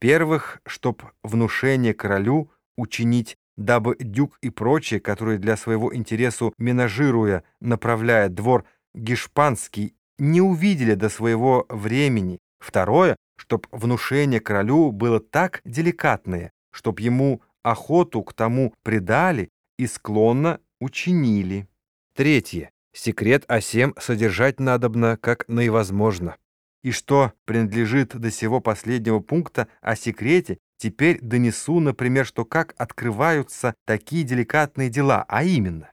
В-первых, чтоб внушение королю учинить, дабы дюк и прочие, которые для своего интересу менажируя, направляя двор гешпанский, не увидели до своего времени. Второе, чтоб внушение королю было так деликатное, чтоб ему охоту к тому предали и склонно учинили. Третье. Секрет о сем содержать надобно как наивозможно. И что принадлежит до сего последнего пункта о секрете, теперь донесу, например, что как открываются такие деликатные дела, а именно.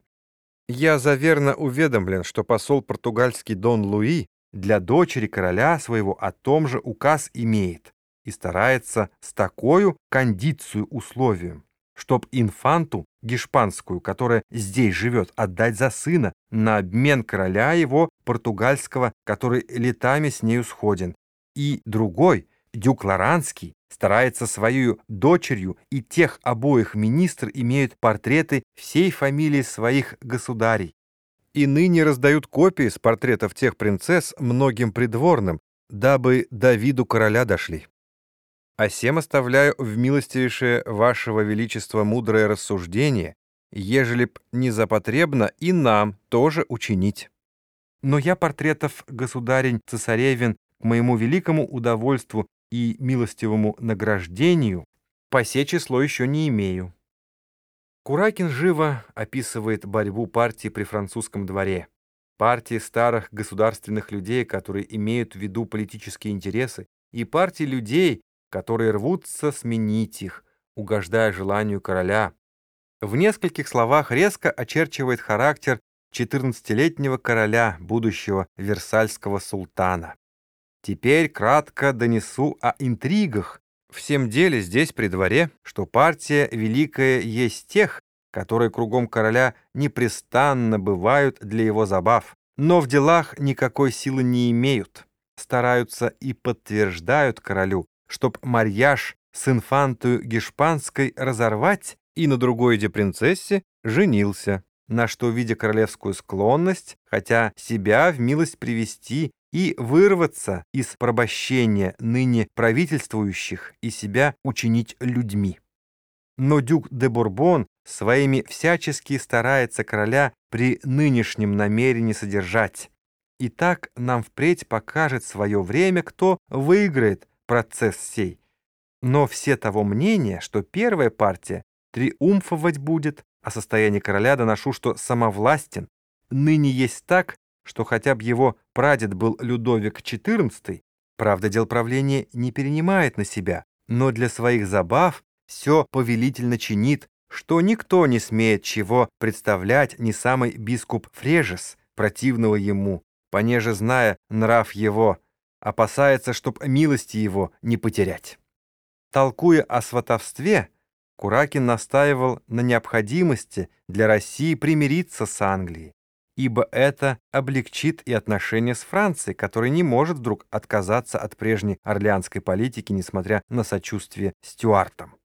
Я заверно уведомлен, что посол португальский Дон Луи для дочери короля своего о том же указ имеет и старается с такой кондицию условием, чтоб инфанту гешпанскую, которая здесь живет, отдать за сына на обмен короля его португальского, который летами с нею сходен. И другой, дюк Лоранский, старается свою дочерью, и тех обоих министр имеют портреты всей фамилии своих государей. И ныне раздают копии с портретов тех принцесс многим придворным, дабы до виду короля дошли. А сем оставляю в милостивейшее вашего величества мудрое рассуждение, ежели б не запотребно и нам тоже учинить. Но я портретов государень-цесаревин к моему великому удовольству и милостивому награждению по се число еще не имею. Куракин живо описывает борьбу партии при французском дворе. Партии старых государственных людей, которые имеют в виду политические интересы, и партии людей, которые рвутся сменить их, угождая желанию короля. В нескольких словах резко очерчивает характер 14-летнего короля, будущего версальского султана. Теперь кратко донесу о интригах. Всем деле здесь при дворе, что партия великая есть тех, которые кругом короля непрестанно бывают для его забав, но в делах никакой силы не имеют, стараются и подтверждают королю, чтоб марьяж с инфантою гешпанской разорвать и на другой де принцессе женился, на что, видя королевскую склонность, хотя себя в милость привести и вырваться из порабощения ныне правительствующих и себя учинить людьми. Но дюк де Бурбон своими всячески старается короля при нынешнем намерении содержать. И так нам впредь покажет свое время, кто выиграет процесс сей. Но все того мнения, что первая партия триумфовать будет, а состояние короля доношу, что самовластен, ныне есть так, что хотя бы его прадед был Людовик XIV, правда, дел правления не перенимает на себя, но для своих забав все повелительно чинит, что никто не смеет чего представлять ни самый бискуп Фрежес, противного ему, понеже зная нрав его, опасается, чтоб милости его не потерять. Толкуя о сватовстве, Куракин настаивал на необходимости для России примириться с Англией, ибо это облегчит и отношения с Францией, которая не может вдруг отказаться от прежней орлеанской политики, несмотря на сочувствие Стюартам.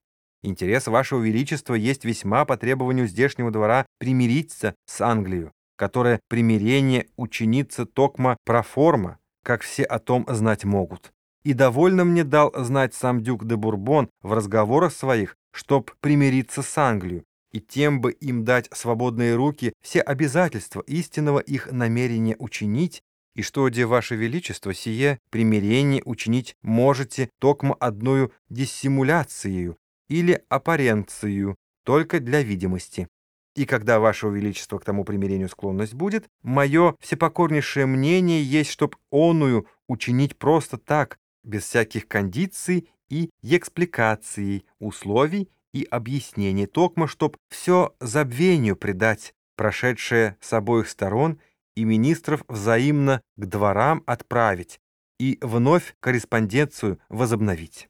Интерес Вашего Величества есть весьма по требованию здешнего двора примириться с Англией, которая примирение ученица Токма проформа, как все о том знать могут. И довольно мне дал знать сам дюк де Бурбон в разговорах своих, чтоб примириться с Англией, и тем бы им дать свободные руки все обязательства истинного их намерения учинить, и что, где Ваше Величество, сие примирение учинить можете токмо одною диссимуляцией или аппаренцию, только для видимости. И когда Ваше Величество к тому примирению склонность будет, мое всепокорнейшее мнение есть, чтоб оную учинить просто так, без всяких кондиций и экспликаций, условий и объяснений, токмо, чтоб все забвению предать, прошедшее с обоих сторон, и министров взаимно к дворам отправить, и вновь корреспонденцию возобновить.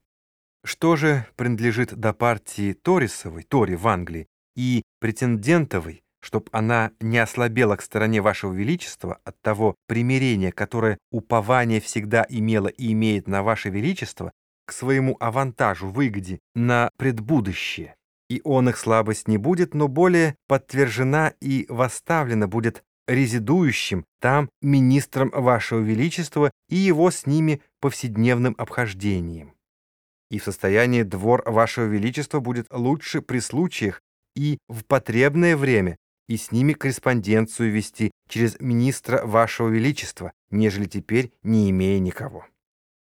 Что же принадлежит до партии Торисовой, Тори в Англии, и претендентовой, чтоб она не ослабела к стороне Вашего Величества от того примирения, которое упование всегда имело и имеет на Ваше Величество, к своему авантажу, выгоде на предбудущее. И он их слабость не будет, но более подтверждена и восставлена будет резидующим там министром Вашего Величества и его с ними повседневным обхождением. и в состоянии двор Вашего Величества будет лучше при случаях и в потребное время и с ними корреспонденцию вести через министра Вашего Величества, нежели теперь, не имея никого.